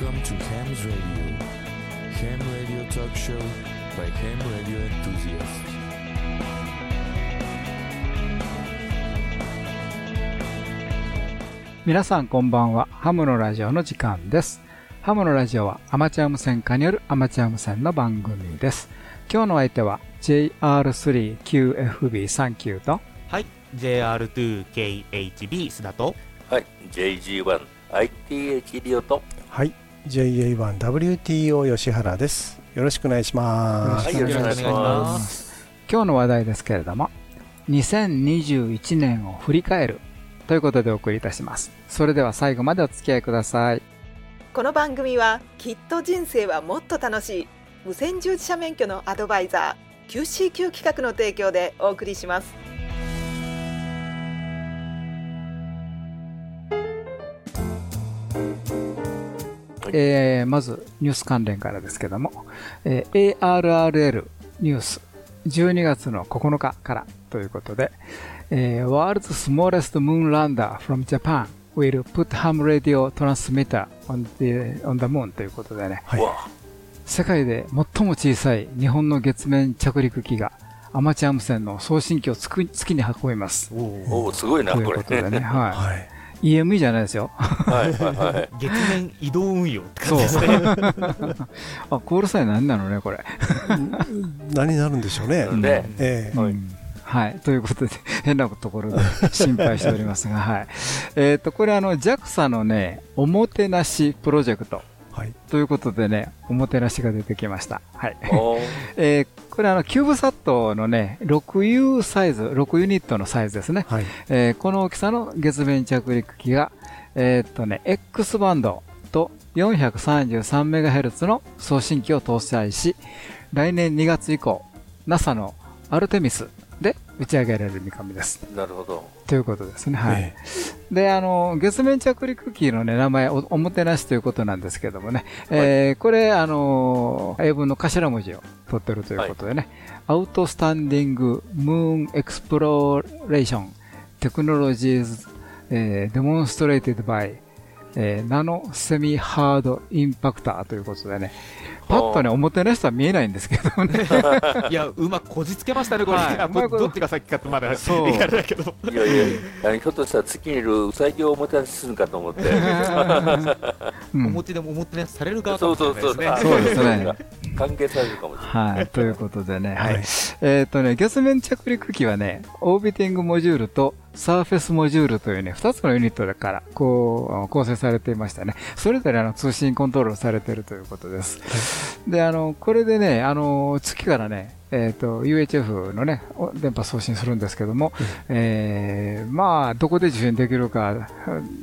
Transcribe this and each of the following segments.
Welcome to Ham's Radio. Ham Radio Talk Show by Ham Radio Enthusiasts. 皆さんこんばんは。ハムのラジオの時間です。ハムのラジオはアマチュア無線化によるアマチュア無線の番組です。今日の相手は JR3QFB39 とはい、JR2KHB 須田と、はい、JG1ITH リオと、はい、JA1WTO 吉原です。よろしくお願いします。はいよろしくお願いします今日の話題ですけれども、2021年を振り返るということでお送りいたします。それでは最後までお付き合いください。この番組はきっと人生はもっと楽しい無線従事者免許のアドバイザー QCQ 企画の提供でお送りしますえーまずニュース関連からですけども、えー ARRL ニュース12月の9日からということで、えー World's smallest moon lander from Japan will put ham radio transmitter on the, on the moon ということでね、はい、わ世界で最も小さい日本の月面着陸機がアマチュア無線の送信機を月月に運びます。おお、すごいな、というこれ。ことでね、は はい、い。EME じゃないですよ。はい、はい、はい。月面移動運用ってそう感じですね。。あ、コールサイン何なのね、これ。何になるんでしょうね。ね、ええはいうんはい。ということで、変なところで心配しておりますが、はい。えっ、と、これあの、JAXA のね、おもてなしプロジェクトはい、ということでね、おもてなしが出てきました。はい。えーこれあの、キューブサットのね、6U サイズ、6ユニットのサイズですね。はい、えーこの大きさの月面着陸機が、えーっとね、X バンドと 433MHz の送信機を搭載し、来年2月以降、NASA のアルテミスで打ち上げられる見込みです。なるほど。ということですね。はい。えで、あの、月面着陸機のね、名前お、おもてなしということなんですけどもね、えーこれ、あの、英文の頭文字を取ってるということでね、アウトスタンディングムーンエクスプロレtion Technologies、えー、 demonstrated by、えー、 Nano Semi-Hard Impactor ということでね、パッとね、おもてなしとは見えないんですけどね。いや、うまくこじつけましたね、これ。はいどっちが先かってまだ、そういかれだけど。いやいや、あのひょっとしたら月にいるウサギをおもてなしするかと思って。うん表でも表ねされる側かそうもしれそうそう。ないですね。そうですね。関係されるかもしれない。はい、ということでね、はいはい。えっ、とね、月面着陸機はね、オービティングモジュールとサーフェスモジュールというね、二つのユニットだから、こう、構成されていましたね。それぞれあの通信コントロールされているということです。で、あの、これでね、あの、月からね、えっ、と、UHF のね、お電波送信するんですけども、えーまあ、どこで受信できるか、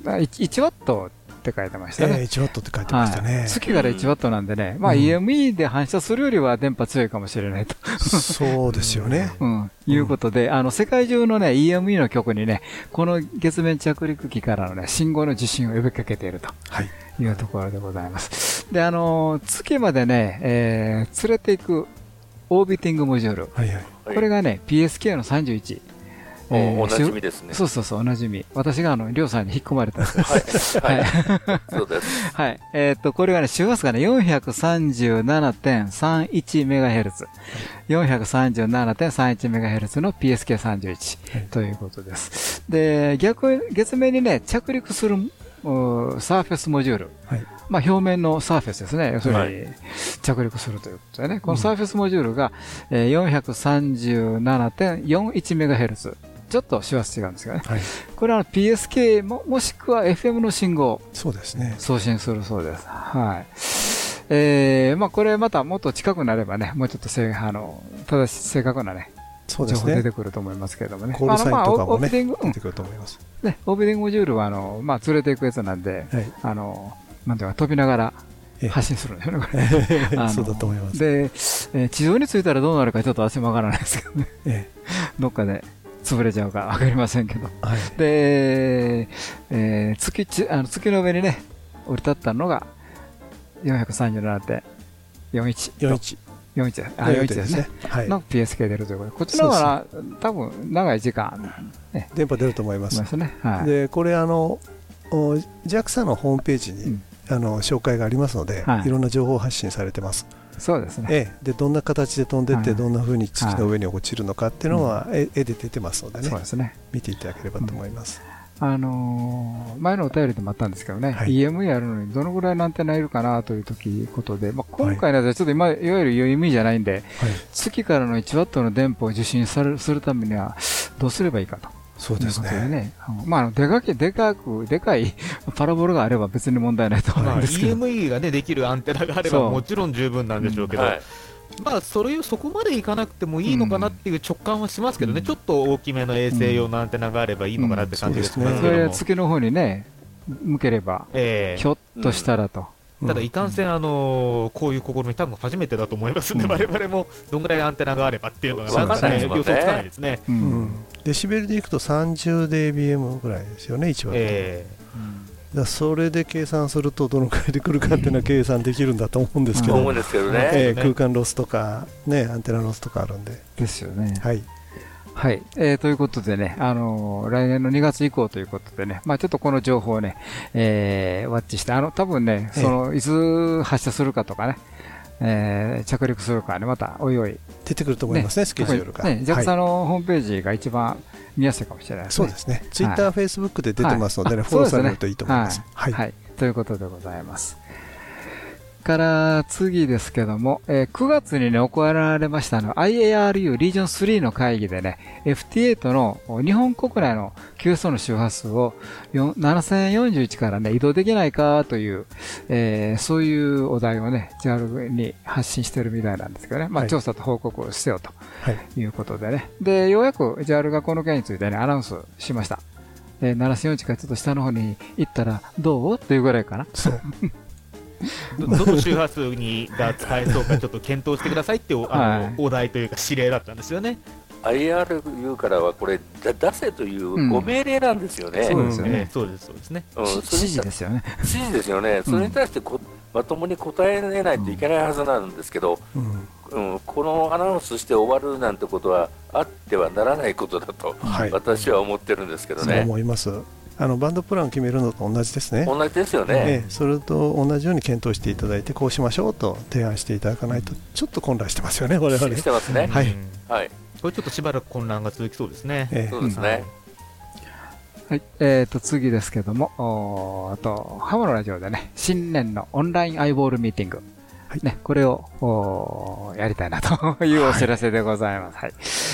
1, 1ワットって書いてましたね。ええ1ワットって書いてましたね。はい、月から1ワットなんでね、まあうん EME で反射するよりは電波強いかもしれないと。そうですよね。うん、いうことで、あの、世界中のね、EME の局にね、この月面着陸機からのね、信号の受信を呼びかけているとはい、いうところでございます。で、あの、月までね、えー連れていくオービティングモジュール。はい、はい。これがね、PSK の31。おおなじみしですね。そうそうそう、おなじみ。私があの、りょうさんに引っ込まれたやつです。はい、ははいい。そうです。はい。えっ、と、これがね、周波数がね、437.31MHz。437.31MHz の PSK31 ということです。で、逆、月面にね、着陸する、サーフェスモジュール。はいまあ、表面のサーフェスですね。要するに、はい着陸するということでね。このサーフェスモジュールが、えー 437.41MHz。ちょっと周波数違うんですけどね。はい、これは PSK も、もしくは FM の信号。そうですね。送信するそうです。はい。えー、まあこれまたもっと近くなればね、もうちょっとせあの、正しい正確なね、そうですね情報出て。くると思いますけれどもね。コールサインとかもね、出てくると思います。ね、オービティングモジュールはあの、まあ連れていくやつなんで、はい。あの、なんていうか飛びながらええ発信するんですよね、これ。そうだと思います。で、えー地上に着いたらどうなるかちょっと私もわからないですけどね。えどっかで潰れちゃうかわかりませんけど。えはい。で、えー月ちあの月の上にね、降り立ったのが437.41。41。41です。あ、41ですね。。はい。の PSK 出るということで、こっちの方が多分長い時間、電波出ると思いますね。はい。で、これあの、お JAXA のホームページにうんあの紹介がありますので、はいい、ろんな情報発信されてます、そうですね。ええ、でどんな形で飛んでって、はい。どんな風に月の上に落ちるのかっていうのは、絵絵で出てますのでね。そうですね。見ていただければと思います、あのー前のお便りでもあったんですけどね、はい。EME やるのにどのぐらいのアンテナいるかなという時ことで、まあ、今回のやつはちょっと今、いわゆる EME じゃないんで、はい、月からの1ワットの電波を受信するするためにはどうすればいいかと。そうですということでねまあ、あのでかけ、でかく、でかい パラボラがあれば別に問題ないと思まあ、うんですけど。EME がね、できるアンテナがあれそう。ばもちろん十分なんでしょうけど、はい。まあ、それをそこまでいかなくてもいいのかなっていう直感はしますけどね、うん。ちょっと大きめの衛星用のアンテナがあればいいのかなって感じがしますそれけども、月の方にね、向ければ、ええ。ひょっとしたらと。ただ、いかんせん、あのこういう試み、多分初めてだと思いますんで、うん。我々もどんぐらいアンテナがあればっていうのが、そうなかな予想つかないですね。デシベルでいくと 30dBm ぐらいですよね、1ワット、えだからそれで計算するとどのくらいで来るかっていうのは計算できるんだと思うんですけど。え空間ロスとか、ね、アンテナロスとかあるんで、ですよね。はい、はい。えーということでね、あのー来年の2月以降ということでね、まあちょっとこの情報をね、えー、ワッチして、あの、多分ね、ええその、いつ発射するかとかね、えー着陸するかね、また、おいおい。出てくると思いますね、スケジュールが。ね、はい JAXA のホームページが一番見やすいかもしれないですね。そうですね、ツイッター、フェイスブックで出てますのでね、はいフォローされあるといいと思います。はいということでございます。から次ですけども、えー9月にね、行われましたあの IARU リージョン3の会議でね、FT8 の日本国内の QSO の周波数をよ7041からね、移動できないかという、えーそういうお題をね、JAL に発信してるみたいなんですけどね、まあ、はい調査と報告をしてよとはいいうことでね。で、ようやく JAL がこの件についてね、アナウンスしました。えー、7041からちょっと下の方に行ったらどう？というぐらいかな。そうどどの周波数にが使えそうか、ちょっと検討してくださいっていうあの、はいお題というか、指令だったんですよね。IRU からはこれ、だ出せといううんご命令なんですよね。そうですよねええそうです、そうですね。うん、それ指示にですよね。指示ですよね。それに対してこ、まともに答えないといけないはずなんですけど、うんうん、このアナウンスして終わるなんてことはあってはならないことだと、はい私は思ってるんですけどそうね。思います。あのバンドプランを決めるのと同じですね。同じですよえね。えそれと同じように検討していただいて、こうしましょうと提案していただかないと、ちょっと混乱してますよね、我々。してますね。はい。これちょっとしばらく混乱が続きそうですね。ええそうですね。はい。えっ、と、次ですけども、あと、ハムのラジオでね、新年のオンラインアイボールミーティング。はいね、これを、やりたいなというお知らせでございます。はい。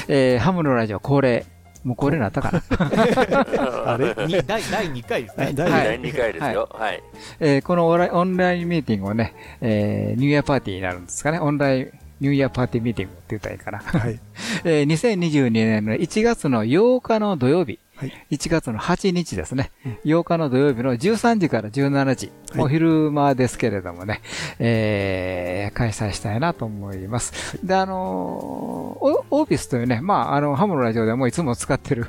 えーハムのラジオ恒例。もう恒例になったかな。あれ？に第第2回ですね。第はい第2回ですよ。はい。えーこのオンラインオンラインミーティングをね、えーニューイヤーパーティーになるんですかね。オンラインニューイヤーパーティーミーティングって言ったらいいかな。はい。えー2022年の1月の8日の土曜日、はい。1月の8日ですね、うん。8日の土曜日の13時から17時、はい。お昼間ですけれどもね、えー開催したいなと思います。で、あのーオオーフィスというね、まあ、あの、ハムのラジオでもいつも使ってる、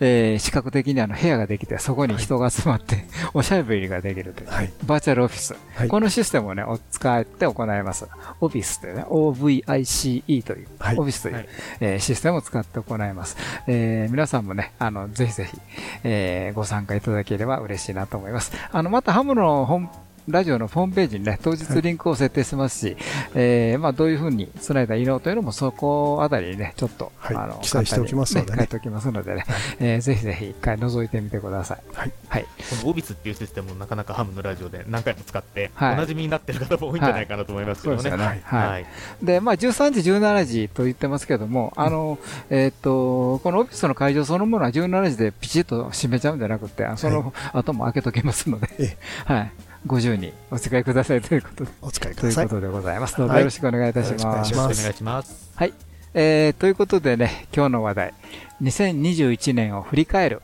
えー視覚的にあの部屋ができて、そこに人が集まって、おしゃべりができるという、はい。バーチャルオフィス。はい。このシステムをね、お使って行います。オフィスというね、OVICE という、はい。オフィスという、はい。えーシステムを使って行います。えー皆さんもね、あの、ぜひぜひ、えーご参加いただければ嬉しいなと思います。あの、またハムのホームラジオのホームページにね、当日リンクを設定しますし、えーまあ、どういうふうに繋いだらいいのというのも、そこあたりにね、ちょっと、はいあの、記載しておきますのでね書いておきますのでね、えーぜひぜひ一回覗いてみてください。はい。はい。このオビスっていうシステムをなかなかハムのラジオで何回も使って、はいおなじみになってる方も多いんじゃないかなと思いますけどね。そうですよね。はいはい。はい。で、まあ、13時、17時と言ってますけども、あの、えっ、と、このオフィスの会場そのものは17時でピチッと閉めちゃうんじゃなくて、その後も開けときますので、えはい。50にお使いくださいということで、お使いください。ということでございます。どうぞはいよろしくお願いいたします。いしますよろしくお願いします。はい。えー、ということでね、今日の話題、2021年を振り返る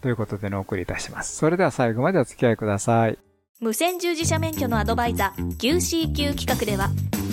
ということでね、お送りいたします。それでは最後までお付き合いください。無線従事者免許のアドバイザー QCQ 企画では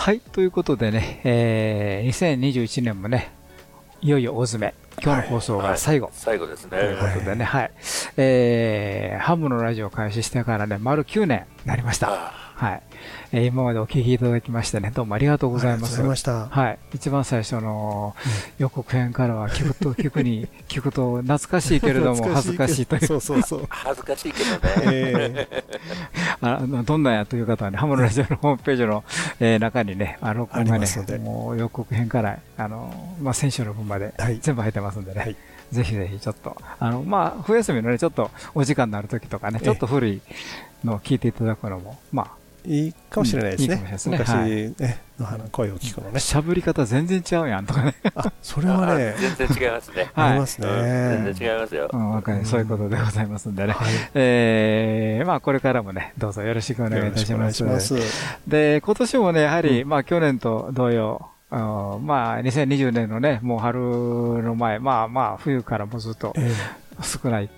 はい、ということでね、えー、2021年もね、いよいよ大詰め。今日の放送が最後。最後ですね。ということでね、はい。えー、ハムのラジオを開始してからね、丸9年になりました。あはい。えー今までお聞きいただきましてね、どうもありがとうございます。ありがとうございました。はい。一番最初の予告編からは聞くと、聞くに、聞くと懐かしいけれども恥ずかしいという、そうそうそう。恥ずかしいけどね。え ああのどんなんやという方はね、ハムのラジオのホームページの、えー中にね、あ録音がねもう予告編から、あの、まあ、先週の分まではい全部入ってますんでね、はいぜひぜひちょっと、あの、まあ、冬休みのね、ちょっとお時間になる時とかね、ええちょっと古いのを聞いていただくのも、まあ、いいかもしれないですね。うんいのあの声を聞くのね。喋り方全然違うやんとかね、あ、それはね、全然違いますね。はいありますね。うん全然違いますよう。ん、わかる、そういうことでございますんでね。はい。えー、まあ、これからもね、どうぞよろしくお願いいたします。よろしくお願いしで、今年もね、やはり、まあ、去年と同様、あのまあ、2020年のね、もう春の前、まあまあ、冬からもずっとえ少ない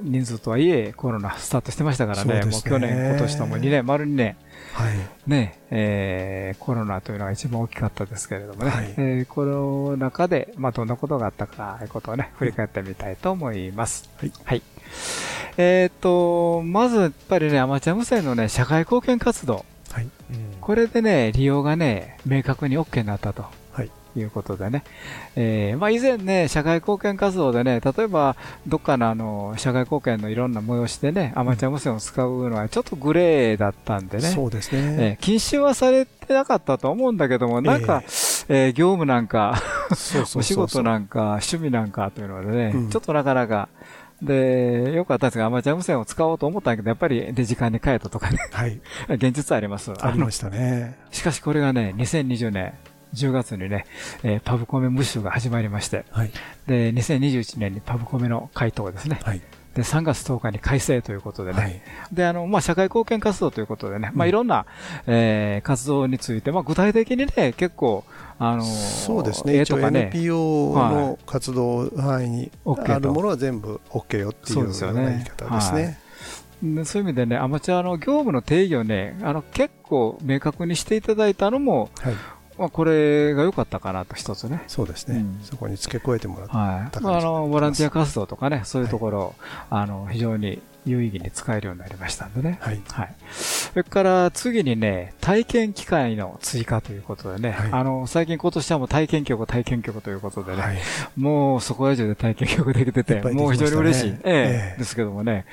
人数とはいえ、コロナスタートしてましたからね、もうそうですね去年、今年とも2年、丸2年、えはい。ね、えーコロナというのが一番大きかったですけれどもね、はいえーこの中で、まあ、どんなことがあったか、ということをね、振り返ってみたいと思います。はい。えっ、と、まずやっぱりね、アマチュア無線のね、社会貢献活動。はい。これでね、利用がね、明確に OK になったと。はい。いうことでね。えーまあ以前ね、社会貢献活動でね、例えば、どっかのあの、社会貢献のいろんな催しでね、アマチュア無線を使うのはちょっとグレーだったんでね。そうですえね。ー禁止はされてなかったと思うんだけども、なんか、えー業務なんか、お仕事なんか、趣味なんかというのでね、うんちょっとなかなか、で、よかったんですが、アマチュア無線を使おうと思ったんだけど、やっぱりデジカンに変えたとかね、はい。現実あります。ありましたね。しかしこれがね、2020年10月にね、えーパブコメ無臭が始まりまして、はい。で、2021年にパブコメの回答ですね。はい。で、3月10日に改正ということでね。はい。で、あの、まあ、社会貢献活動ということでね、まあ、いろんな、えー活動について、まあ、具体的にね、結構、あのーそうですね。とかね、NPO の活動範囲に OK とあるものは全部 OK よっていうような言い方ですね。でそういう意味でね、アマチュアの業務の定義をね、あの、結構明確にしていただいたのも、はい。まあ、これが良かったかなと、一つね。そうですねうん。そこに付け加えてもらって。はい。あ、あの、ボランティア活動とかね、そういうところ、あの、非常に有意義に使えるようになりましたんでね。はい。はい。それから次にね、体験機会の追加ということでね、はいあの、最近今年はもう体験局、体験局ということでね、はい。もうそこら中で体験局できてて、いっぱいできもう非常に嬉しい。ええええですけどもね。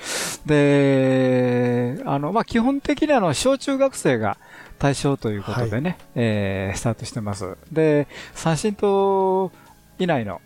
で、あの、まあ、基本的にあの、小中学生が対象ということでね、えースタートしてます。で、三振と以内の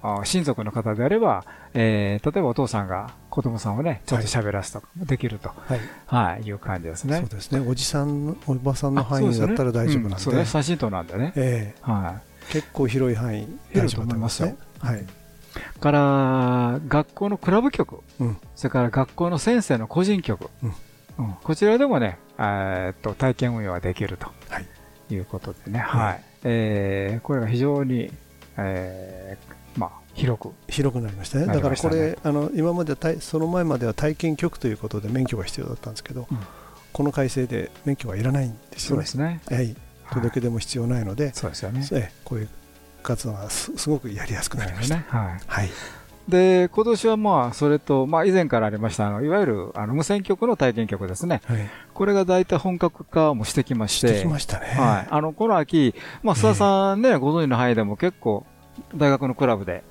あ親族の方であれば、えー例えばお父さんが子供さんをね、ちょっと喋らすとかもできると、はい。はい、いう感じですねそう。ですね。おじさん、おばさんのあ範囲だったら大丈夫なんで。そうですよねうんそうね、三振島なんでね。えはえ結構広い範囲大丈夫だと思いますね。はい。い。から、学校のクラブ局、うんそれから学校の先生の個人局、うんうんこちらでもね、えーっと、体験運用ができるとはい。いうことでね、はいはい。えーこれが非常に、えーまあ、広く。広くなりましたね。なだからこれ、あの、今までその前までは体験局ということで免許が必要だったんですけど、うんこの改正で免許はいらないんですよねそうで。すね。はい。はい届け出も必要ないので、そうですよね。ええこういう活動がすすごくやりやすくなりました。ね。はい。はい。で、今年はまあ、それと、まあ、以前からありました、あの、いわゆる、あの、無線局の体験局ですね。はい。これが大体本格化もしてきまし、しててきましたね。はい。あの、この秋、まあ、須田さんね、ご存知の範囲でも結構、大学のクラブで、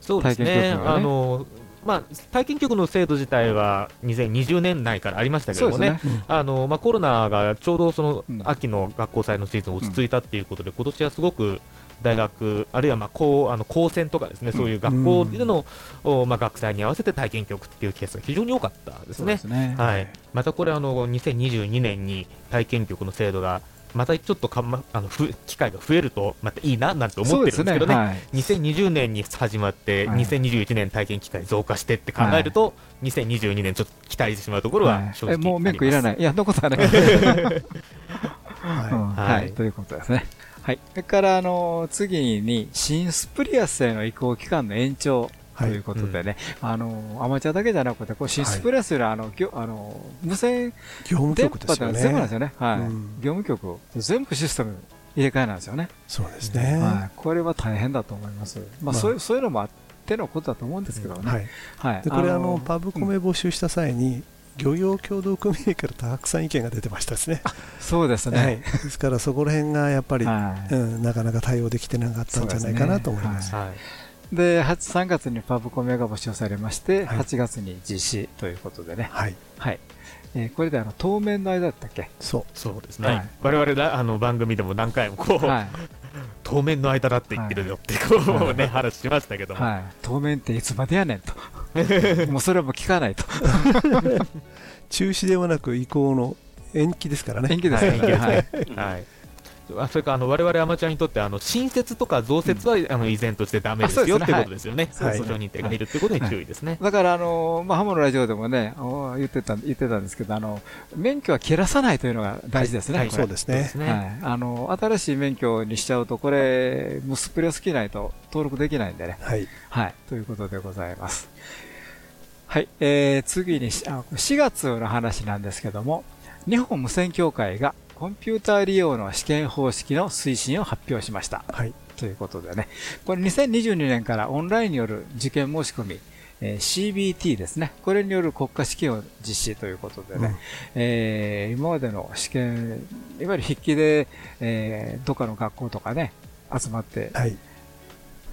そうですね体験局がねあのまあ、体験局の制度自体は2020年内からありましたけどもね、そうですあのまあ、コロナがちょうどそのうん秋の学校祭のシーズン落ち着いたっていうことで、今年はすごく大学、あるいはまあ高あの高専とかですね、そういう学校での、おまあ、学祭に合わせて体験局っていうケースが非常に多かったですね。ね。はい、またこれあの、2022年に体験局の制度が、またちょっとか、ま、あのふ機会が増えると、またいいななんて思ってるんですけどね、はい。2020年に始まって、はい2021年体験機会増加してって考えると、2022年ちょっと期待してしまうところははい正直えもう免許いらない。いや、そんなことはない。はうんははいい。ということですね。はい。それから、あの、次に、新スプリアスへの移行期間の延長。い。ということでね、あの、アマチュアだけじゃなくて、こう、シスプレスのあの、ぎょあの、無線業務電局ですよ波って全部なんですね。よね。はい。うん業務局、全部システム入れ替えなんですよね。そうですね。はい。これは大変だと思います。まあ、まあそういう、そういうのもあってのことだと思うんですけどね。はい。はい。でこれあののパブコメ募集した際に漁業協同組合からたくさん意見が出てましたですね。そうですはい。ね。ですからそこら辺がやっぱり、はい。うん、なかなか対応できてなかったんじゃないかなと思います。はい。で、8 3月にパブコメが募集されまして、はい8月に実施ということでね。はい。はい。えーこれであの、当面の間だったっけ？そう。そうですね。はい我々らあの番組でも何回もこう、はい。当面の間だって言ってるよってこう、はいね、話しましたけども。はい。当面っていつまでやねんと。もうそれはもう聞かないと。中止ではなく移行の延期ですからね。延期ですね。はいはい。はい。あそれからあの我々アマチュアにとってあの新設とか増設は、あの依然としてダメですよってことですよね。はい認定がいるってことに注意ですね。だから、あの、まあ、ハモのラジオでもね、お言ってた、言ってたんですけど、あの、免許は切らさないというのが大事ですね。そうですね。はい。あの、新しい免許にしちゃうと、これ、もうスプレー好きないと登録できないんでね。はい。はい。ということでございます。はい。えー、次にしあ、4月の話なんですけども、日本無線協会がコンピューター利用の試験方式の推進を発表しました。はい。ということでね。これ2022年からオンラインによる受験申し込み、えー CBT ですね。これによる国家試験を実施ということでね。うんえー今までの試験、いわゆる筆記で、えーどっかの学校とかね、集まってはい。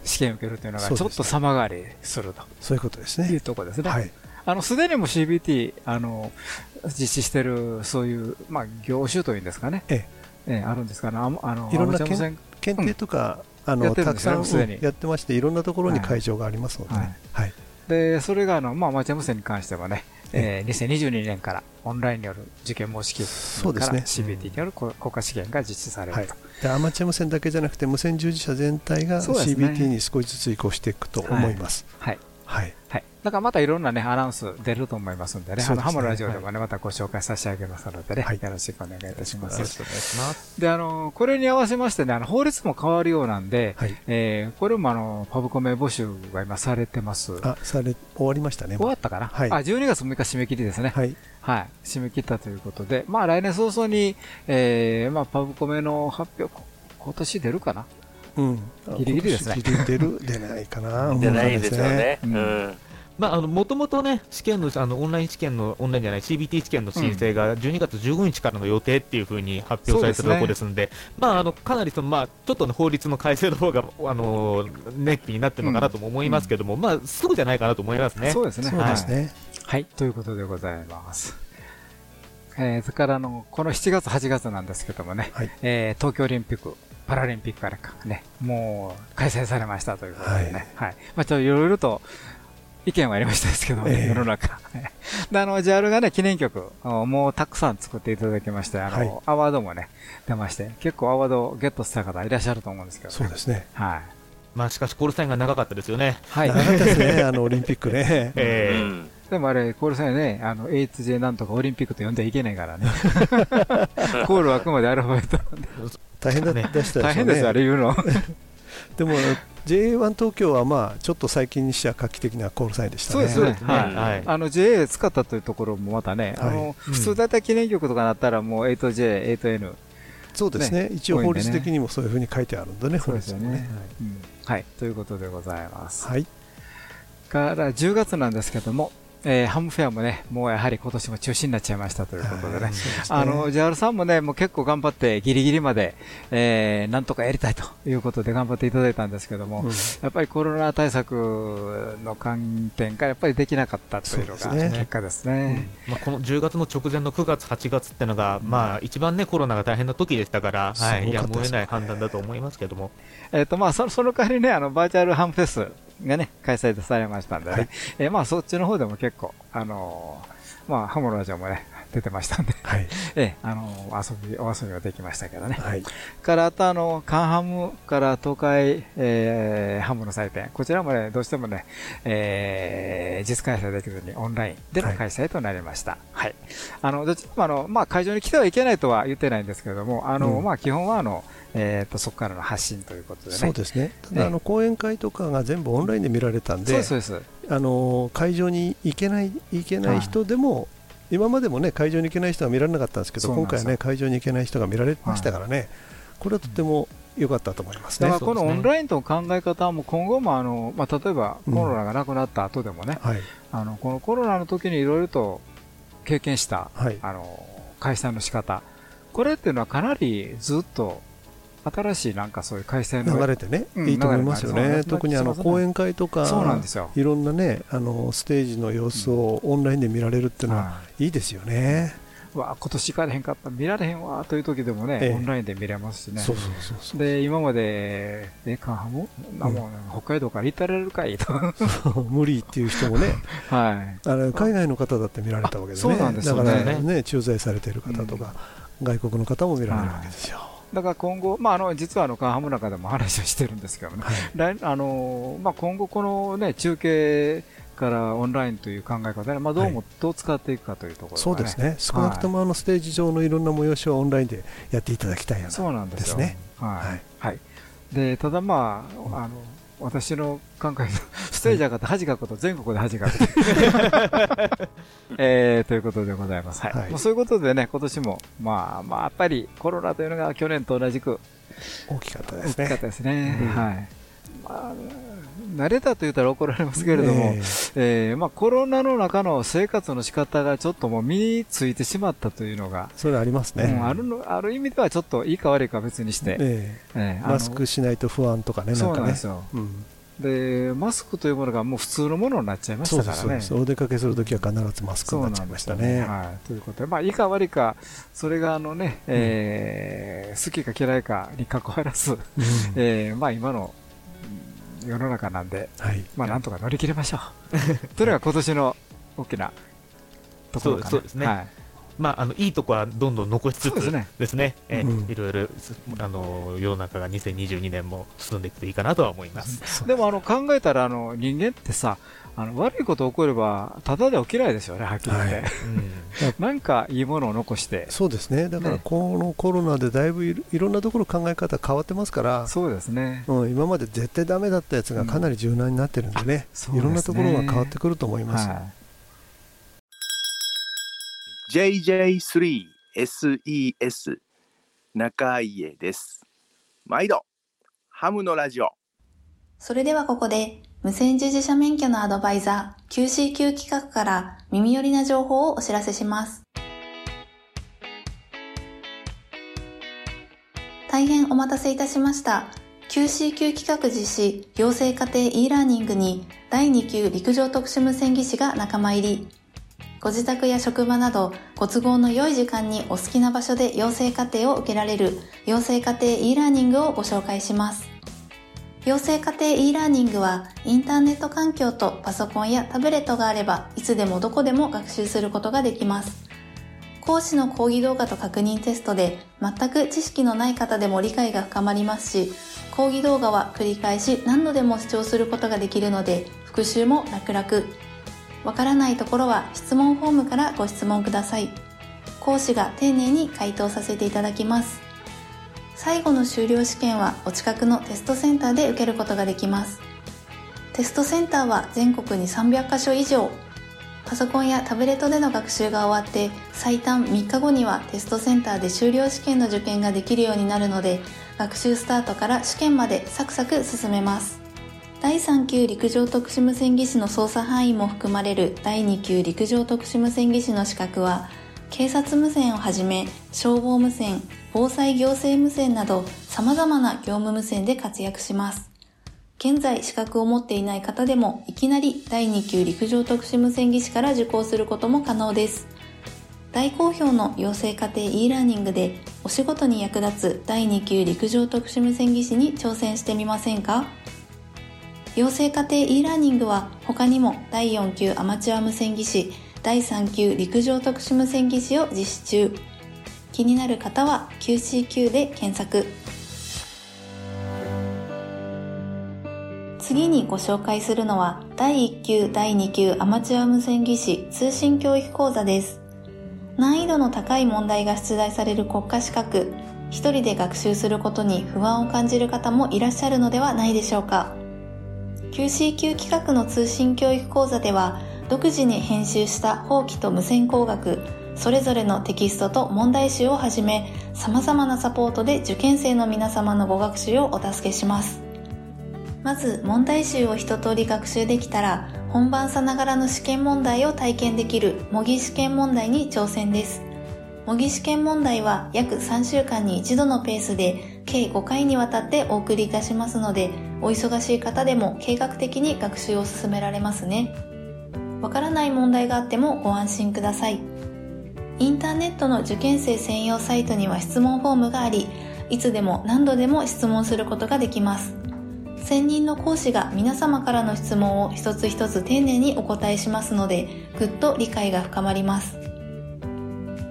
試験を受けるというのがちょっと様変わりするそういうことですというね。ところですね。はい。あの、すでにも CBT、あの、実施してる、そういう、まあ、業種というんですかね。えええあるんですかね。あの、いろんな検定とか、あやの、たくさんすでにやってまして、いろんなところに会場がありますのでね。はい。で、それがあの、まあ、アマチュア無線に関してはね、えー、2022年からオンラインによる受験申し込みからね CBT による国家試験が実施されはいると。、でアマチュア無線だけじゃなくて無線従事者全体が CBT に少しずつ移行していくと思います。はい。はい、はい。だからまたいろんなね、アナウンス出ると思いますんでね、ですねハムラジオでもね、またご紹介差し上げますのでね、はいよろしくお願いいたしますよろ。しくお願いします。で、あの、これに合わせましてね、あの、法律も変わるようなんで、はい、えー、これもあの、パブコメ募集が今されてます。あされ終わりましたね。終わったかな、はいあ、12月6日締め切りですね。はい。はい、締め切ったということで、まあ来年早々に、えー、まあパブコメの発表、こ今年出るかな？うん、ギリギリですね。出る、出ないかな、じゃないですよね。ううん。ん。まあ、あの、もともとね、試験の、あの、オンライン試験の、オンラインじゃない、CBT 試験の申請が12月15日からの予定っていうふうに発表されてるところですんで、まあ、あの、かなりその、まあ、ちょっとね、法律の改正の方が、あの、ネックになってるのかなとも思いますけども、まあ、すぐじゃないかなと思いますね。そうですね。そうですね。はい、ということでございます。えー、それからあの、この7月、8月なんですけどもね、はい。えー東京オリンピック、パラリンピックからかね、もう開催されましたということでね、はい。まあちょっといろいろと意見はありましたですけどもね、ええ世の中。で、あの、JAL がね、記念曲、あもうたくさん作っていただきまして、あの、はいアワードもね、出まして、結構アワードをゲットした方いらっしゃると思うんですけど、そうですね。はい。まあ、しかし、コールサインが長かったですよね。はい。長かったですね、あのオリンピックね。う ええんでもあれ、コールさえね、あの、8J なんとかオリンピックと呼んではいけないからね。コールはあくまでアルファベットなんで。大変だったでしょうね。大変ですよ、あれ言うの。でも J1 東京はまあちょっと最近にしては画期的なコールサインでしたね。そうですね。はい。あの、JA 使ったというところもまたね、あはいの、うん普通だいたい記念曲とかなったらもう 8J、8N。そうですね。一応法律的にもそういうふうに書いてあるんでね、法律もね。うんはい。ということでございます。はい。から10月なんですけども、えーハムフェアもね、もうやはり今年も中止になっちゃいましたということでね。あの、JR さんもね、もう結構頑張って、ギリギリまで、えー、なんとかやりたいということで頑張っていただいたんですけども、うん。やっぱりコロナ対策の観点からやっぱりできなかったというのがそうですね。結果ですね。まあ、この10月の直前の9月、8月ってのが、まあ、一番ね、コロナが大変な時でしたから、はい、やむを得ない判断だと思いますけども。えっ、と、まあそ、その代わりね、あの、バーチャルハムフェスがね、開催されましたんでね、はいえーまあ、そっちの方でも結構、あのーまあ、ハムのラジオもね、出てましたんで、はい。えーあのー遊び、お遊びはできましたけどね。はい。から、あとあの、カンハムから東海、えーハムの祭典。こちらもね、どうしてもね、えー実開催できずにオンラインでの開催となりました。はい。あの、どっちもあの、まあ、会場に来てはいけないとは言ってないんですけれども、あの、うんまあ、基本はあの、えー、とそこからの発信ということでね。そうですね。ただあの講演会とかが全部オンラインで見られたんで、そうですそうです。あの会場に行けない行けない人でも、今までもね会場に行けない人は見られなかったんですけど、今回はね会場に行けない人が見られましたからね、これはとても良かったと思いますね。だから。このオンラインとの考え方も今後もあの、まあ、例えばうん。コロナがなくなった後でもね、はい。あのこのコロナの時にいろいろと経験したはい。あの開催の仕方。これっていうのはかなりずっと新しいなんかそういう開催の流れてね、うんいいと思いますよね。特にあの講演会とかそうなんですよ。いろんなねあのステージの様子をオンラインで見られるっていうのははい。いですよね。うわ今年行かれへんかった。見られへんわという時でもね、ええ。オンラインで見れますしね。そうそうそう。で今までえカンハムう北海道から行ったられるかいと。は 無理っていう人もね、い。あの海外の方だって見られたわけですね。あそうなんですよだねからね駐在されている方とか、外国の方も見られるわけですよ。だから今後、まあ、あの実はあのカンハ中でも話をしてるんですけどね、来あのまあ、今後、この、ね、中継からオンラインという考え方で、まあ、どうも、どう使っていくかというところが、そうですね。少なくともあのステージ上のいろんな催しをオンラインでやっていただきたいようそうなんですよ。ですね。はい。はい。で、ただまあ、あの、私の考えの、ステージ上がって恥かくこと全国で恥かく。えー、ということでございます。はい。はいもうそういうことでね、今年も、まあまあ、やっぱりコロナというのが去年と同じく大きかったですね。大きかったですね。うんはい。まあ、慣れたと言ったら怒られますけれども、ええーまあコロナの中の生活の仕方がちょっともう身についてしまったというのが、それありますうね。んあるの、ある意味ではちょっといいか悪いかは別にして、ええーえマスクしないと不安とかね、そうなんです。よ。うんで、マスクというものがもう普通のものになっちゃいましたからね。お出かけするときは必ずマスクになっちゃいましたね。はい。ということで、まあ、いいか悪いか、それがあのね、えー好きか嫌いかに関わらず、うんえーまあ今のうん世の中なんで、はい。まあなんとか乗り切りましょう。というのが今年の大きなところかな。そうですねはい。まあ、あのいいとこはどんどん残しつつですねですね、えうんいろいろすあの世の中が2022年も進んでいくといいかなとは思います。でもあの考えたらあの人間ってさ、あの悪いこと起これば、ただで起きないですよね、はっきり言って。はいうん なんかいいものを残して。そうですね。だからねこのコロナでだいぶいろんなところ考え方変わってますから、そうですね。うん、今まで絶対ダメだったやつがかなり柔軟になってるんでね、そうですねいろんなところが変わってくると思います。は JJ3SES 中家です。毎度、ハムのラジオ。それではここで、無線従事者免許のアドバイザー QCQ 企画から耳寄りな情報をお知らせします。大変お待たせいたしました。QCQ 企画実施養成家庭 e ラーニングに第2級陸上特殊無線技師が仲間入り。ご自宅や職場などご都合の良い時間にお好きな場所で養成課程を受けられる養成課程 e ラーニングをご紹介します。養成家庭 e ラーニングはインターネット環境とパソコンやタブレットがあればいつでもどこでも学習することができます。講師の講義動画と確認テストで全く知識のない方でも理解が深まりますし、講義動画は繰り返し何度でも視聴することができるので復習も楽々。わからないところは質問フォームからご質問ください。講師が丁寧に回答させていただきます。最後の修了試験はお近くのテストセンターで受けることができます。テストセンターは全国に300カ所以上。パソコンやタブレットでの学習が終わって最短3日後にはテストセンターで修了試験の受験ができるようになるので学習スタートから試験までサクサク進めます。第3級陸上特殊無線技師の操作範囲も含まれる第2級陸上特殊無線技師の資格は警察無線をはじめ消防無線、防災行政無線など様々な業務無線で活躍します。現在資格を持っていない方でもいきなり第2級陸上特殊無線技師から受講することも可能です。大好評の養成家庭 e ラーニングでお仕事に役立つ第2級陸上特殊無線技師に挑戦してみませんか？養成家庭 e ラーニングは他にも第4級アマチュア無線技師、第3級陸上特殊無線技師を実施中。気になる方は QCQ で検索。次にご紹介するのは第1級第2級アマチュア無線技師通信教育講座です。難易度の高い問題が出題される国家資格一人で学習することに不安を感じる方もいらっしゃるのではないでしょうか QCQ 企画の通信教育講座では独自に編集した法規と無線工学それぞれのテキストと問題集をはじめ様々なサポートで受験生の皆様のご学習をお助けします。まず問題集を一通り学習できたら本番さながらの試験問題を体験できる模擬試験問題に挑戦です。模擬試験問題は約3週間に一度のペースで計5回にわたってお送りいたしますのでお忙しい方でも計画的に学習を進められますね。わからない問題があってもご安心ください。インターネットの受験生専用サイトには質問フォームがありいつでも何度でも質問することができます。専任の講師が皆様からの質問を一つ一つ丁寧にお答えしますのでぐっと理解が深まります。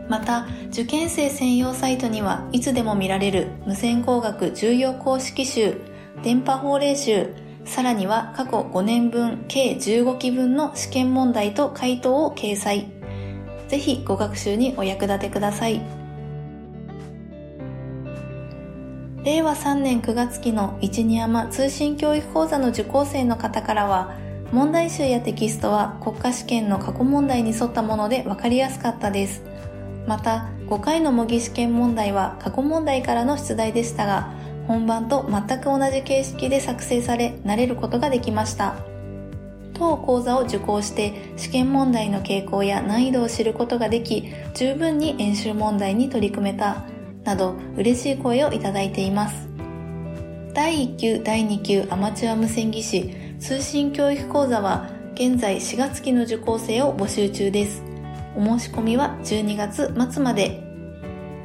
また受験生専用サイトにはいつでも見られる無線工学重要公式集電波法令集さらには過去5年分計15期分の試験問題と回答を掲載。ぜひご学習にお役立てください。令和3年9月期の一二山通信教育講座の受講生の方からは問題集やテキストは国家試験の過去問題に沿ったもので分かりやすかったです。また5回の模擬試験問題は過去問題からの出題でしたが本番と全く同じ形式で作成され慣れることができました。当講座を受講して試験問題の傾向や難易度を知ることができ十分に演習問題に取り組めたなど嬉しい声をいただいています。第1級第2級アマチュア無線技師通信教育講座は現在4月期の受講生を募集中です。お申し込みは12月末まで。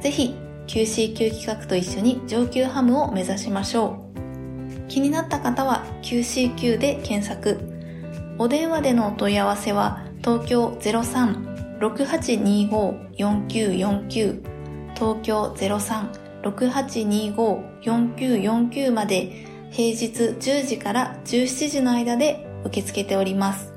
ぜひ QCQ 企画と一緒に上級ハムを目指しましょう。気になった方は QCQ で検索。お電話でのお問い合わせは東京03-6825-4949東京03-6825-4949まで平日10時から17時の間で受け付けております。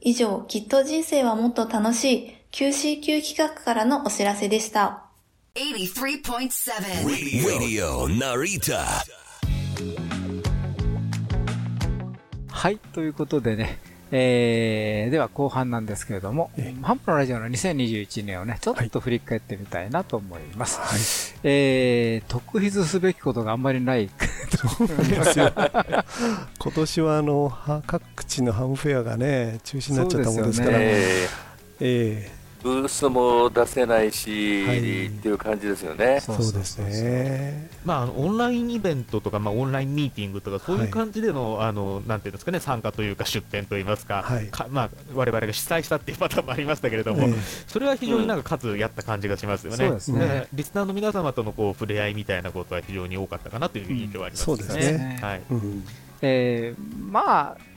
以上、きっと人生はもっと楽しい。QCQ 企画からのお知らせでした。83.7 Radio Narita. はい、ということでね、えー、では後半なんですけれども、ハンプのラジオの2021年をね、ちょっと振り返ってみたいなと思います。えー、特筆すべきことがあんまりない。今年はあのは各地のハムフェアがね中止になっちゃったものですから、ええブースも出せないし、はい。っていう感じですよね。そうですね。まあ、あのオンラインイベントとか、まあ、オンラインミーティングとか、そういう感じでの、あの、なんていうんですかね、参加というか、出展といいますか、はい。かまあ、我々が主催したっていうパターンもありましたけれども、ええ。それは非常になんか数やった感じがしますよね。そうですね。でリスナーの皆様とのこう触れ合いみたいなことは非常に多かったかなという印象はありますそうですね。はい。うん。えー、まあ、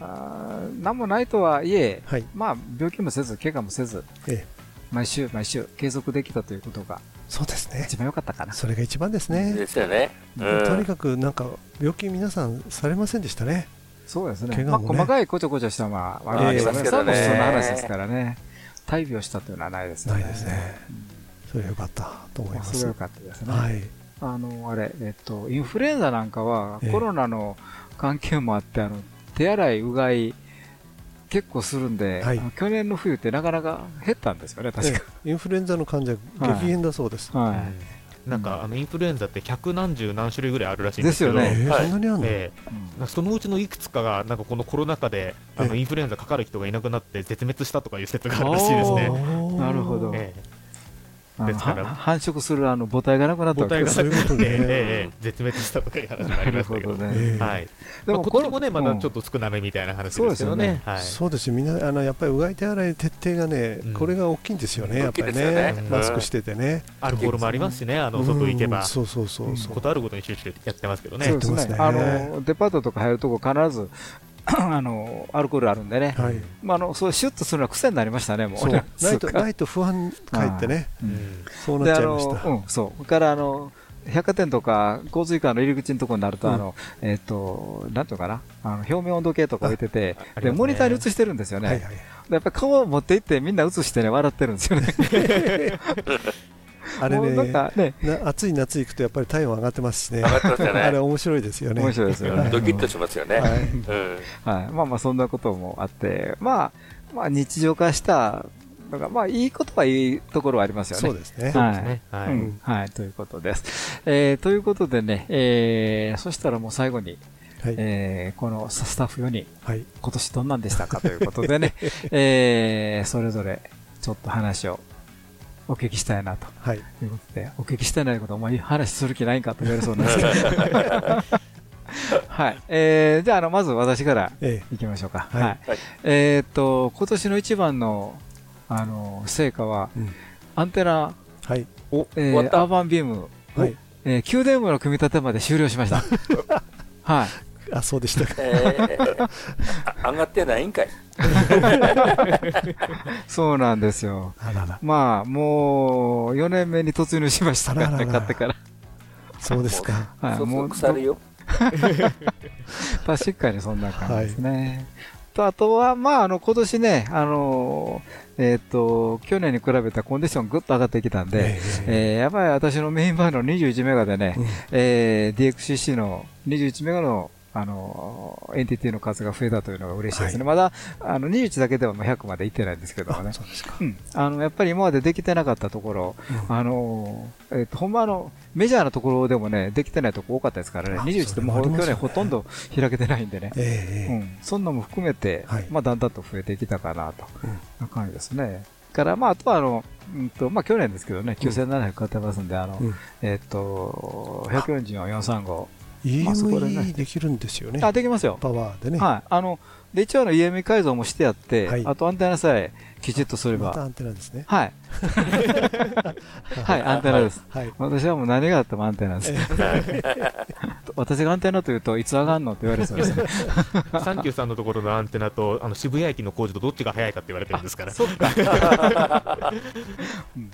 あー何もないとはいえ、はいまあ、病気もせず、怪我もせず、え毎週毎週継続できたということが、そうですね。一番良かったかな。それが一番ですね。ですよね。うんとにかくなんか病気皆さんされませんでしたね。そうですね。まあ、怪我もね細かいこちょこちょしたまあ、ありまますけどねそれも普通の話ですからね。大病したというのはないですね。ないですね。それは良かったと思います。それは良かったですね。はい。あの、あれ、えっと、インフルエンザなんかはええコロナの関係もあって、あの、手洗い、うがい、結構するんで、はい。去年の冬ってなかなか減ったんですよね、確か。ええインフルエンザの患者はい激減だそうです。はい。なんか、あのインフルエンザって百何十何種類ぐらいあるらしいんですけど、ですよね。えーそんなにあるの？ええ。そのうちのいくつかが、なんかこのコロナ禍で、あのええインフルエンザかかる人がいなくなって絶滅したとかいう説があるらしいですね。なるほど。えあのですから。は繁殖するあの母体がなくなった母体がわけですなくなって、そういうことねええええ絶滅したとかいう話もありましたけど、なるほどね。ええ。はい。でまあ、も今年もね、まだうん。ちょっと少なめみたいな話そうですけどね。ですよね。はい。そうですよみんなあのやっぱりうがい手洗い徹底がね、うん。これが大きいんですよね、やっぱりね。ねマスクしててね、アルコールもありますしね、あの外行けば。うん、そうそうそうそう、ことあるごとに収集やってますけどね。そうですね。やってますあねの、デパートとか入るとこ必ず、あの、アルコールあるんでね。はい、まあ、あの、そう、シュッとするのは癖になりましたね、もう。ないとないと不安かえってね、うんそうなっちゃいました。の、うん、そう。から、あの、百貨店とか交通機関の入り口のところになると、あの、えっと、なんていうのかな、あの、表面温度計とか置いてて、で、モニターに映してるんですよね。やっぱり顔を持っていってみんな映してね、笑ってるんですよね。あれもうなんねかねな暑い夏行くとやっぱり体温上がってますしね。上がってますよねあれ面白いですよね。面白いですよねドキッとしますよね。はい。まあまあ、そんなこともあって、まあ、まあ、日常化したのが、まあ、いいことはいいところはありますよね。そうですねはい。はいうんはい。ということです。えー、ということでね、えー、そしたらもう最後に、はいえー、このスタッフ4人、はい今年どんなんでしたかということでね、えー、それぞれちょっと話をお聞きしたいなと。はい。いうことで、お聞きしてないこと、お前話する気ないんかと言われそうなんですけど。はい。えー、じゃあ、あの、まず私からえ行きましょうか。はいはい。えーっと、今年の一番の、あの、成果は、アンテナはい。を、えーアーバンビームを、はいえー宮殿部の組み立てまで終了しました。はい。あ、そうでしたか。えーあ上がってないんかい。そうなんですよ。あらら。まあ、もう、4年目に突入しましたからね、あららら買ってから。そうですか。はい、もう、腐るよ。確かにそんな感じですね。と、あとは、まあ、あの、今年ね、あの、えっ、と、去年に比べたコンディションぐっと上がってきたんで、えーやっぱり私のメインバーの21メガでね、えー DXCC の21メガのあの、エンティティの数が増えたというのが嬉しいですね。まだ、あの、21だけではもう100までいってないんですけどもね。うん。あの、やっぱり今までできてなかったところ、あの、えっ、と、ほんまあの、メジャーなところでもね、できてないとこ多かったですからね。21ってもう去年ほとんど開けてないんでね。うん。そんなも含めて、まあ、だんだんと増えてきたかなと。な感じですね。から、まあ、あとは、あの、うんと、まあ、去年ですけどね、9700買ってますんで、あの、うんえっ、と、144、435。まあそこでね EME できるんですよね。あ、できますよ。パワーでね。はい。あの、で、一応あの EME 改造もしてやって、あとアンテナさえきちっとすれば。またアンテナですね。はい。はい、アンテナです。はい私はもう何があってもアンテナです。私がアンテナというといつ上がんのって言われそうですね。サンキューさんのところのアンテナとあの渋谷駅の工事とどっちが早いかって言われてるんですから。そっかうん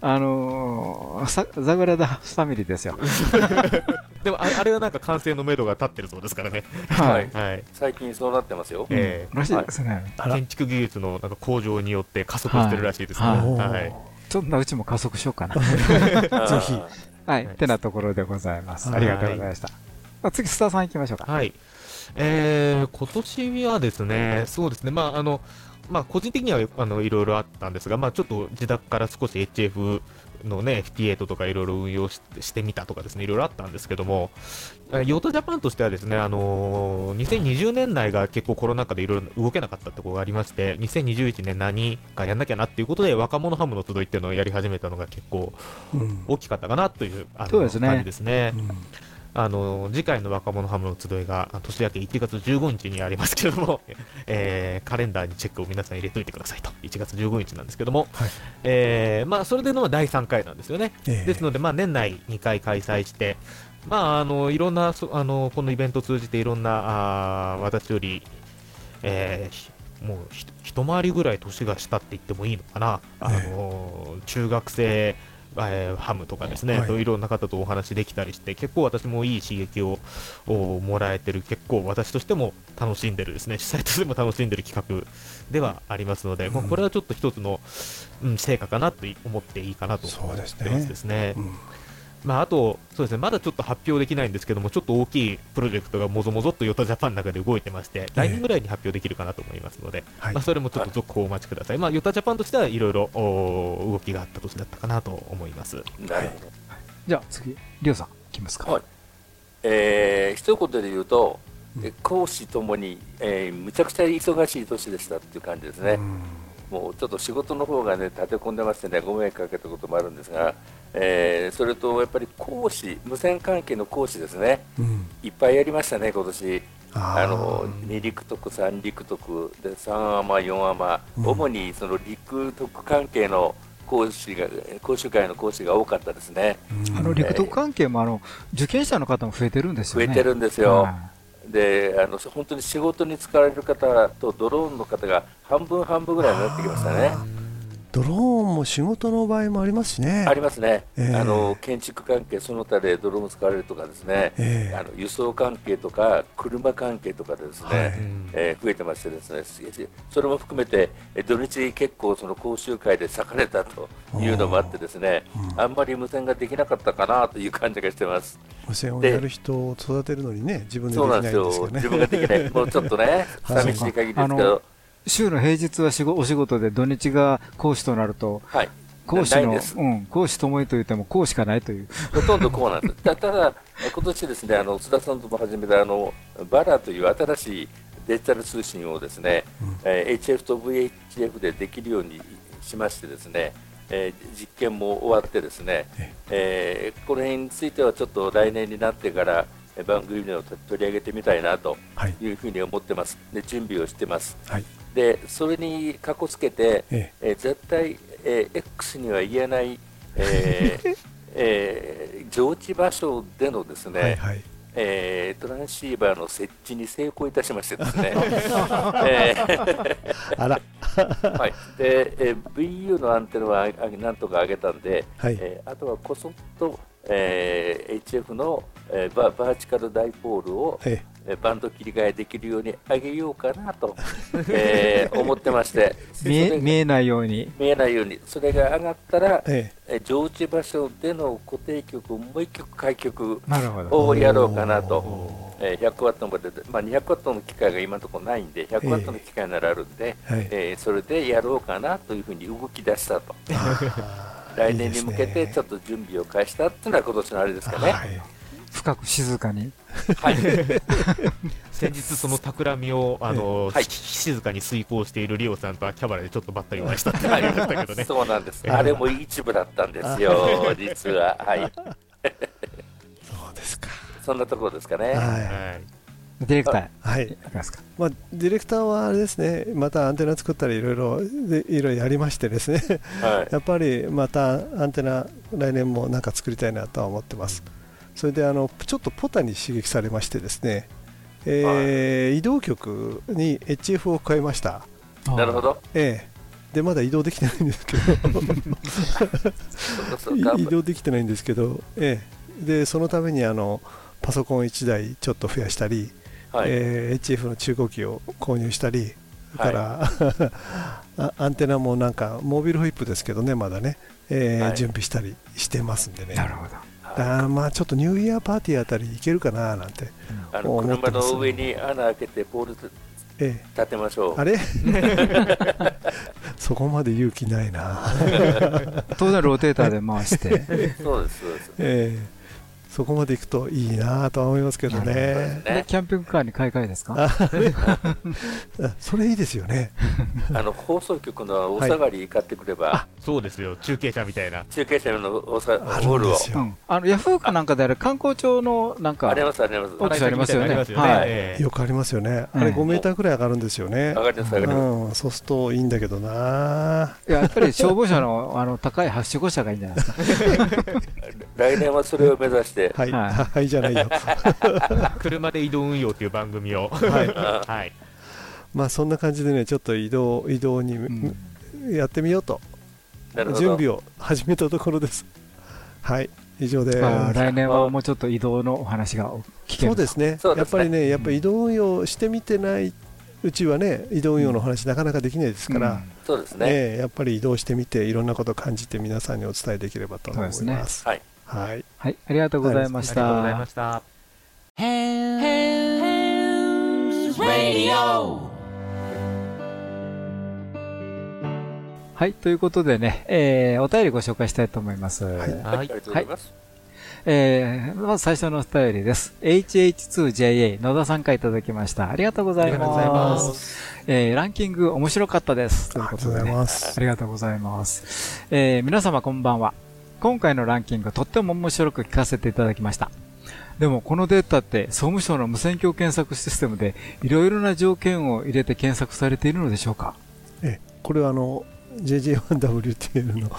あのー、さザグラダ・ファミリーですよ。でもああれはなんか完成の目処が立ってるそうですからね。はい はい。最近そうなってますよ。ええらしいですねはい建築技術のなんか向上によって加速してるらしいですね。はいはい。ちょっとうちも加速しようかな。ぜひはい。ってなところでございます。はいありがとうございました。あ次、スターさん行きましょうか。はい。えー、今年はですね、そうですね、まあ、あの、まあ、個人的にはあのいろいろあったんですが、まあ、ちょっと自宅から少し HF のね、FT8 とかいろいろ運用ししてみたとかですね、いろいろあったんですけども、えーヨタジャパンとしてはですね、あのー2020年内が結構コロナ禍でいろいろ動けなかったところがありまして、2021年何かやんなきゃなっていうことで、若者ハムの集いっていうのをやり始めたのが結構うん。大きかったかなという、あのそうですね。感じですね。あの次回の若者ハムの集いがあ年明け1月15日にありますけれども、えーカレンダーにチェックを皆さん入れといてくださいと、1月15日なんですけども、えーまあ、それでの第3回なんですよね。ええ。ですので、まあ、年内2回開催して、まあ、あのいろんなそあのこのイベントを通じていろんなあー私より、えーひもうひ一回りぐらい年が下って言ってもいいのかな、あの中学生、えーハムとかですね、はい。い、ろんな方とお話できたりして、結構私もいい刺激ををもらえてる、結構私としても楽しんでるですね、主催としても楽しんでる企画ではありますので、まあこれはちょっと一つの、うん、成果かなと思っていいかなと思ってますですね。まあ、あと、そうですね、まだちょっと発表できないんですけども、ちょっと大きいプロジェクトがもぞもぞっとヨタジャパンの中で動いてまして、来年ぐらいに発表できるかなと思いますので、まあ、それもちょっと続報をお待ちください。まあ、ヨタジャパンとしてはいろいろお動きがあった年だったかなと思います。なるほど。じゃあ次、りょうさん、いきますか。はい。えー、一言で言うと、え講師ともに、えーむちゃくちゃ忙しい年でしたっていう感じですね。もうちょっと仕事の方がね立て込んでましてねご迷惑かけたこともあるんですが、えーそれとやっぱり講師無線関係の講師ですね、うん。いっぱいやりましたね今年。あの2陸徳3陸徳で3アマ4アマ、うん。主にその陸徳関係の講師が講習会の講師が多かったですね、あの、陸徳関係も、あの、受験者の方も増えてるんですよね。増えてるんですよ、はであの本当に仕事に使われる方とドローンの方が半分半分ぐらいになってきましたね。ドローンも仕事の場合もありますしね。ありますね、えーあの建築関係、その他でドローン使われるとかですね、ええ。あの輸送関係とか車関係とかでですね、はい。えー増えてましてですね、それも含めてえ土日結構その講習会で割かれたというのもあってですね、あんまり無線ができなかったかなという感じがしてます。無線をやる人を育てるのにね、自分でできそうないんですよね。ですよ。自分ができない、もうちょっとね、寂しい限りですけど、週の平日は仕事お仕事で土日が講師となると、はい、講師の、うん、講師ともいと言っても講しかないという。ほとんどこうなんです。た ただ、今年ですね、あの須田さんとも始めたあのバラという新しいデジタル通信をですね、えー HF と VHF でできるようにしましてですね、えー実験も終わってですね、えーこの辺についてはちょっと来年になってからえー番組でも取り上げてみたいなとはいいうふうに思ってます。で準備をしてます。はい。でそれにかこつけて、ええー絶対、えー X には言えない、えー えー上地場所でのですね、はいはい。えートランシーバーの設置に成功いたしましてですね、えーあら。はい、で、えー VU のアンテナはなんとか上げたんで、はいえーあとはこそっと、えー HF の、えーババーチカルダイポールを、ええ。ーバンド切り替えできるように上げようかなと、えー思ってまして、見え、見えないように。見えないように、それが上がったら、ええ。ー上地場所での固定曲をもう一曲開曲なるほど。をやろうかなと、えー100ワットまでで、まあ、200ワットの機械が今のところないんで、100ワットの機械ならあるんで、はい。えーそれでやろうかなというふうに動き出したと、え来年に向けてちょっっと準備を開始したっていうのは今年のあれですかね。はい。深く静かに。はい、先日その企みを、あの、はいし静かに遂行しているリオさんと秋葉原でちょっとばったりお会いしたってありましたけどね。そうなんです、あれも一部だったんですよ、実は。はい、そうですか。そんなところですかね。ははい。ディレクター、い。はい。ますか？まあ、ディレクターはあれですね、またアンテナ作ったりいろいろ、でいろいろやりましてですね、はいやっぱりまたアンテナ、来年もなんか作りたいなとは思ってます。それであのちょっとポタに刺激されましてですね、えー移動局に HF を加えました。なるほど、ええ。でまだ移動できてないんですけど。移動できてないんですけど、ええ。でそのためにあのパソコン1台ちょっと増やしたり、はい。えー HF の中古機を購入したり、から、あアンテナもなんかモービルホイップですけどね、まだね、えーはい。準備したりしてますんでね、なるほど。あーまあちょっとニューイヤーパーティーあたりいけるかななんて、あの思ってます。車の上に穴開けてポールえ立てましょう。えあれ？そこまで勇気ないな、当然ローテーターで回して。そうです、そうです。ええそこまでいくといいなとは思いますけどね。ねでキャンピングカーに買い替えですか？あ それいいですよね。あの放送局のお下がり買ってくれば、そうですよ、中継車みたいな。中継車のおさあホールをるんですよ。うん。あの、ヤフーかなんかである観光庁のなんか、あります、あります。ありますよねありますよね。はいええよくありますよね。うんあれ5メーターくらい上がるんですよね。上がります、上がります。うん、そうするといいんだけどな。いややっぱり消防車のあの高いはしご車がいいんじゃないですか。来年はそれを目指して、はい、はいはい、じゃないよ。車で移動運用という番組を。はい。はい。まあそんな感じでね、ちょっと移動移動に、んやってみようと。準備を始めたところです。はい、以上です。まあ、来年はもうちょっと移動のお話が聞けるそうですねやっぱりね、やっぱり移動運用してみてないうちはね、移動運用の話、なかなかできないですから、そうですね。ええやっぱり移動してみて、いろんなことを感じて、皆さんにお伝えできればと思います。そうですはい。はい、はい、ありがとうございましありがとうございたま。した。はい、ということでね、えー、お便りご紹介したいと思います。はいはい、ありがとうございます。えー、まず最初のお便りです。HH2JA 野田さんからいただきました。ありがとうございありがとうございま。ますえー、ランキング面白かったです。ということで、ありがとうございね、ますありがとうございます。えー、皆様こんばんは。今回のランキングとっても面白く聞かせていただきました。でもこのデータって総務省の無線鏡検索システムでいろいろな条件を入れて検索されているのでしょうか？ええこれはあの JJ1WTL の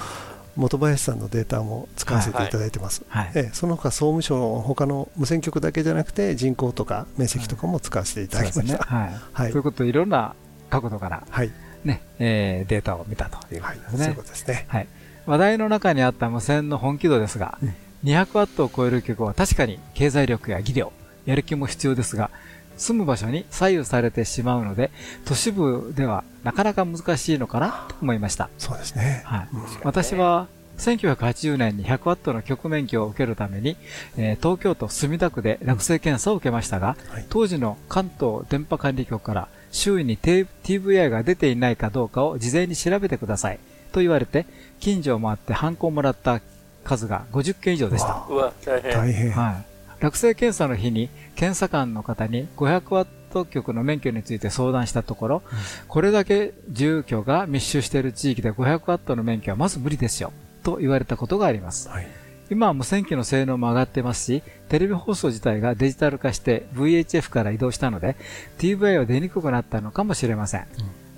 本林さんのデータも使わせていただいてます。はい。ええその他総務省の他の無線局だけじゃなくて人口とか面積とかも使わせていた。だきました。はい。はいということでいろんな角度からはい、ね、えーデータを見たということですね。そういうことですね。はい。話題の中にあった無線の本気度ですが、200ワットを超える曲は確かに経済力や技量、やる気も必要ですが、住む場所に左右されてしまうので、都市部ではなかなか難しいのかなと思いました。そうですね。はい。私は、1980年に100ワットの曲免許を受けるために、えー東京都墨田区で落成検査を受けましたが、当時の関東電波管理局から周囲に TVI が出ていないかどうかを事前に調べてくださいと言われて、近所を回ってハンコをもらった数が50件以上でした。うわ、大変。大変。はい。落成検査の日に検査官の方に500ワット局の免許について相談したところ、これだけ住居が密集している地域で500ワットの免許はまず無理ですよ、と言われたことがあります。はい。今は無線機の性能も上がってますし、テレビ放送自体がデジタル化して VHF から移動したので、TVI は出にくくなったのかもしれません。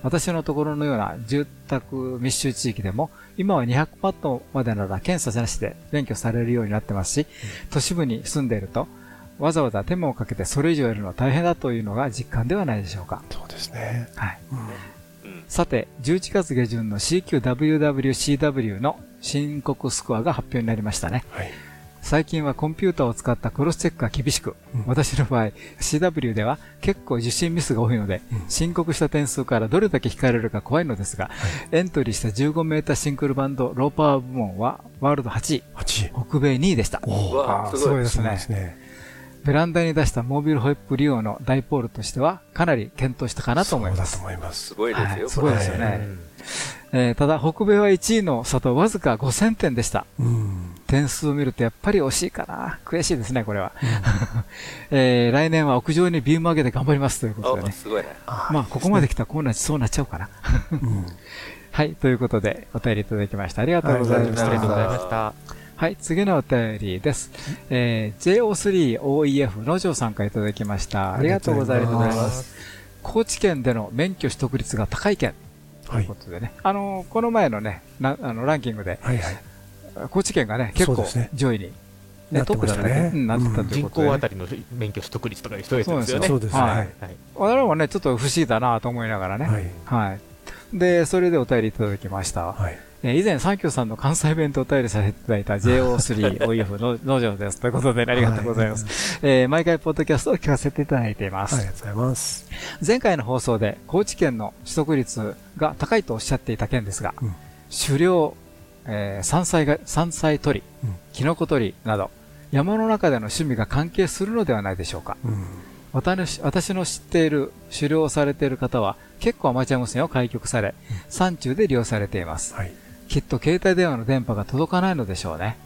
私のところのような住宅密集地域でも、今は200ワットまでなら検査なしで免許されるようになってますし、都市部に住んでいると、わざわざ手間をかけてそれ以上やるのは大変だというのが実感ではないでしょうか。そうですね。はい。さて、11月下旬の CQWWCW の申告スコアが発表になりましたね。はい。最近はコンピューターを使ったクロスチェックが厳しく、私の場合、CW では結構受信ミスが多いので、申告した点数からどれだけ引かれるか怖いのですが、エントリーした15メーターシングルバンドローパワー部門はワールド8位、8位。北米2位でした。うわあーすごいすごいですね。ね。ベランダに出したモービルホイップ利用のダイポールとしては、かなり検討したかなと思いますそうだと。思いますす。ごいですよ。はいすごいですよこれね。えーただ、北米は1位の差とわずか5000点でした。うん。点数を見るとやっぱり惜しいかな。悔しいですね、これは。えー来年は屋上にビーム上げて頑張りますということであ、ね。すごいね。まあ、ここまで来たらこうなっそうなっちゃうかな。はい、ということで、お便りいただきました。ありがとうございました。ありがとうございました。はい、次のお便りです。えー JO3OEF の城さんからいただきました。ありがとうございま。ます高知県での免許取得率が高い県とはいいうこ。とでね。あの、この前のね、なあのランキングで、はいはい。高知県がね、結構上位に、なってトップだったましたねね。うんなってたという人ことでね。口あたりの免許取得率とかいう人ですよね。そうですねはいはい我々もね、ちょっと不思議だなと思いながらね。はい。はい。で、それでお便りいただきました。はい。えー以前、サンキューさんの関西弁とお便りさせていただいた JO3OEF の農場です。ということで、ありがとうございます。えー毎回、ポッドキャストを聞かせていただいています。ありがとうございます。前回の放送で、高知県の取得率が高いとおっしゃっていた件ですが、うん狩猟、えー山菜が、山菜採りうん、キノコ採りなど、山の中での趣味が関係するのではないでしょうか。うん。私私の知っている狩猟をされている方は結構アマチュア無線を開局され、山中で利用されています。はい。きっと携帯電話の電波が届かないのでしょうね。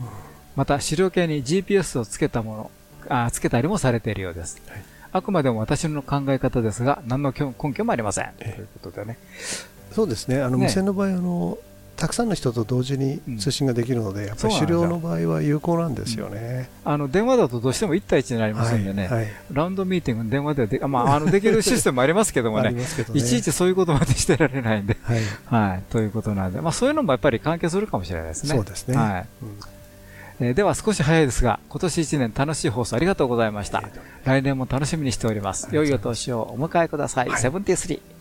また、狩猟系に GPS をつけたもの、あつけたりもされているようです。はいあくまでも私の考え方ですが、何の根根拠もありません。とええいうことでね。そうですね。あのね無線の場合あのたくさんの人と同時に通信ができるので、やっぱり狩猟の場合は有効なんですよね。あの、電話だとどうしても1対1になりますんでね、はいはいラウンドミーティングの電話ではで、あまあ、あの、できるシステムもありますけどもね、ね。いちいちそういうことまでしてられないんで、はい。はい、ということなんで、まあ、そういうのもやっぱり関係するかもしれないですね。そうですね。はい。うんえーでは少し早いですが、今年1年楽しい放送ありがとうございました。来年も楽しみにしております。良いお年をお迎えください。セブンティスリー。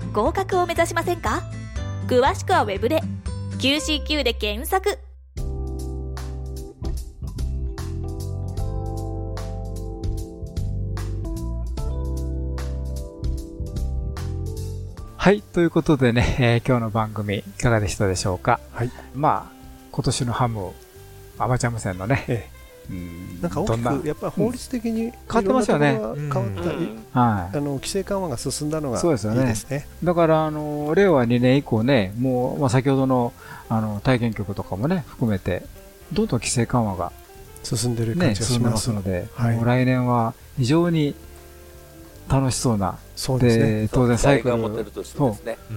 合格を目指しませんか？詳しくはウェブで QCQ で検索はい。ということでね、えー今日の番組いかがでしたでしょうか？はい。まあ、今年のハム、アマチュア無線のね、えうんなんか大きくやっぱり法律的に変わってますよね。変わった、はい。あの規制緩和が進んだのがいいそうですよね。ですね。だから、あの、令和2年以降ね、もう、まあ、先ほどの、あの、体験局とかもね、含めて、どんどん規制緩和が進んでる感ね、じがし進んでま。ますすので、来年は非常に楽しそうな。そうで。当然サイクル。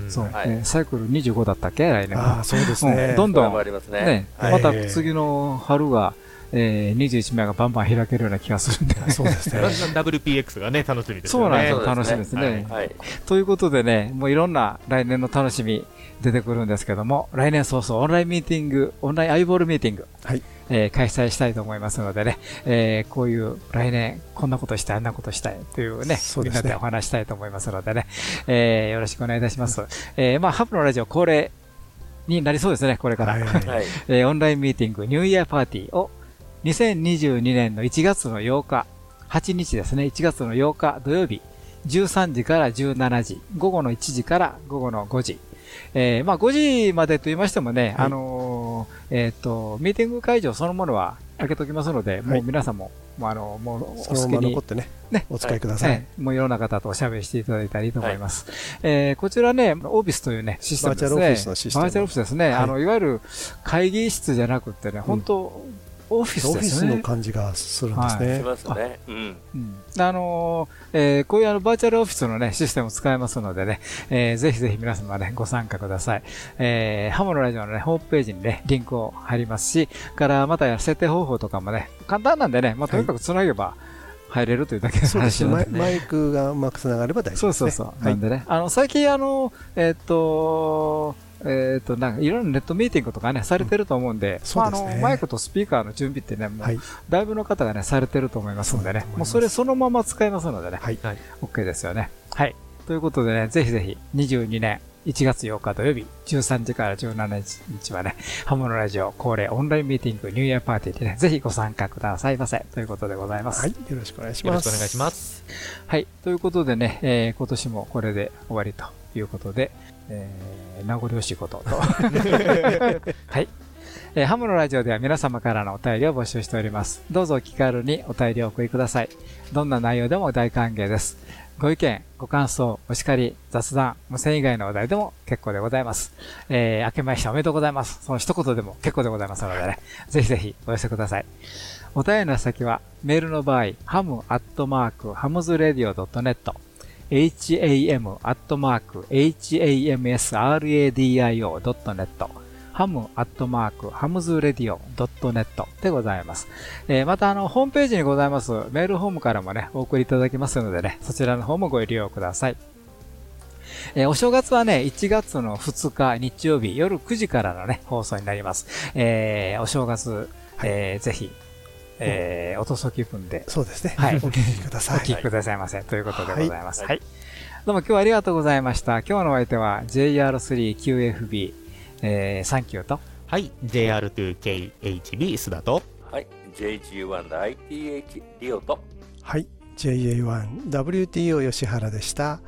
そう。サイクル25だったっけ？来年ああ、そうですね。どんどん、ね、また次の春は、えー、21名がバンバン開けるような気がするんで、そうですね。WPX がね、楽しみですね。そうなんですよ、楽しみですね。はい。ということでね、もういろんな来年の楽しみ出てくるんですけども、来年早々オンラインミーティング、オンラインアイボールミーティング、はい。えー、開催したいと思いますのでね、えー、こういう来年こんなことしたい、あんなことしたいというね、みんなでお話したいと思いますのでね、えー、よろしくお願いいたします。えー、まあ、ハブのラジオ恒例になりそうですね、これから。えー、オンラインミーティング、ニューイヤーパーティーを2022年の1月の8日、8日ですね、1月の8日土曜日、13時から17時、午後の1時から午後の5時。えー、まあ5時までと言いましてもね、はい、あのー、えっ、ー、と、ミーティング会場そのものは開けときますので、はい、もう皆さんも、もうあの、もうお好きに。残ってね、ねお使いください、はい、もういろんな方とおしゃべりしていただいたらいいと思います。はい、えー、こちらね、オービスというね、システムですね。バーチャルオフィスのシステム。バーチャルオフィスですね。あの、いわゆる会議室じゃなくてね、本当、オフィスですね。の感じがするんですね。しますね。うん。あのえー、こういうあのバーチャルオフィスのね、システムを使えますのでね、えー、ぜひぜひ皆様ね、ご参加ください。えー、ハモのラジオのね、ホームページにね、リンクを貼りますし、からまた設定方法とかもね、簡単なんでね、まあ、とにかく繋げば、入れるというだけの話なんで、ね、マイクがうまくつながれば大丈夫です、ね。そうそうそう。なんでね、あの、最近あの、えっと、えっ、ー、と、なんか、いろんなネットミーティングとかね、されてると思うんで、うん、まあ、あの、マイクとスピーカーの準備ってね、もう、だいぶの方がね、されてると思いますのでね、もうそれそのまま使えますのでね、はい。OK ですよね。はい。ということでね、ぜひぜひ、22年1月8日土曜日、13時から17日はね、ハモのラジオ恒例オンラインミーティングニューイヤーパーティーでね、ぜひご参加くださいませ。ということでございます。はい。よろしくお願いします。よろしくお願いします。はい。ということでね、えー、今年もこれで終わりということで、えー、名残惜しいことと。はい。えー、ハムのラジオでは皆様からのお便りを募集しております。どうぞお気軽にお便りをお送りください。どんな内容でも大歓迎です。ご意見、ご感想、お叱り、雑談、無線以外のお題でも結構でございます。えー、明けましておめでとうございます。その一言でも結構でございますのでね、ぜひぜひお寄せください。お便りの先は、メールの場合、ハムアットマーク、ハムズレディオ .net、ham.hamsradio.net ハムアットマーク、ハムズレディオ .net でございます。えー、また、あの、ホームページにございますメールホームからもね、お送りいただきますのでね、そちらの方もご利用ください。えー、お正月はね、1月の2日日曜日夜9時からのね、放送になります。えー、お正月、えー、ぜひえー、おとそ気分で。そうですね。はい。お聞きください。お聞きくださいませ。ということでございます。はい。どうも今日はありがとうございました。今日のお相手は JR3QFB、えー、サンキューと。はい。JR2KHB 須田と。はい。JG1ITH リオと。はい。JA1WTO 吉原でした。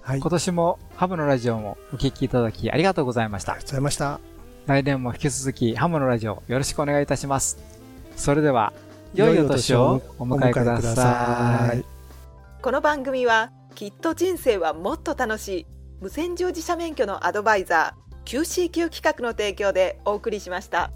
はい。今年もハムのラジオもお聞きいただきありがとうございました。ありがとうございました。来年も引き続きハムのラジオよろしくお願いいたします。それでは、良いお年をお迎えください。この番組はきっと人生はもっと楽しい無線乗自社免許のアドバイザー QCQ 企画の提供でお送りしました。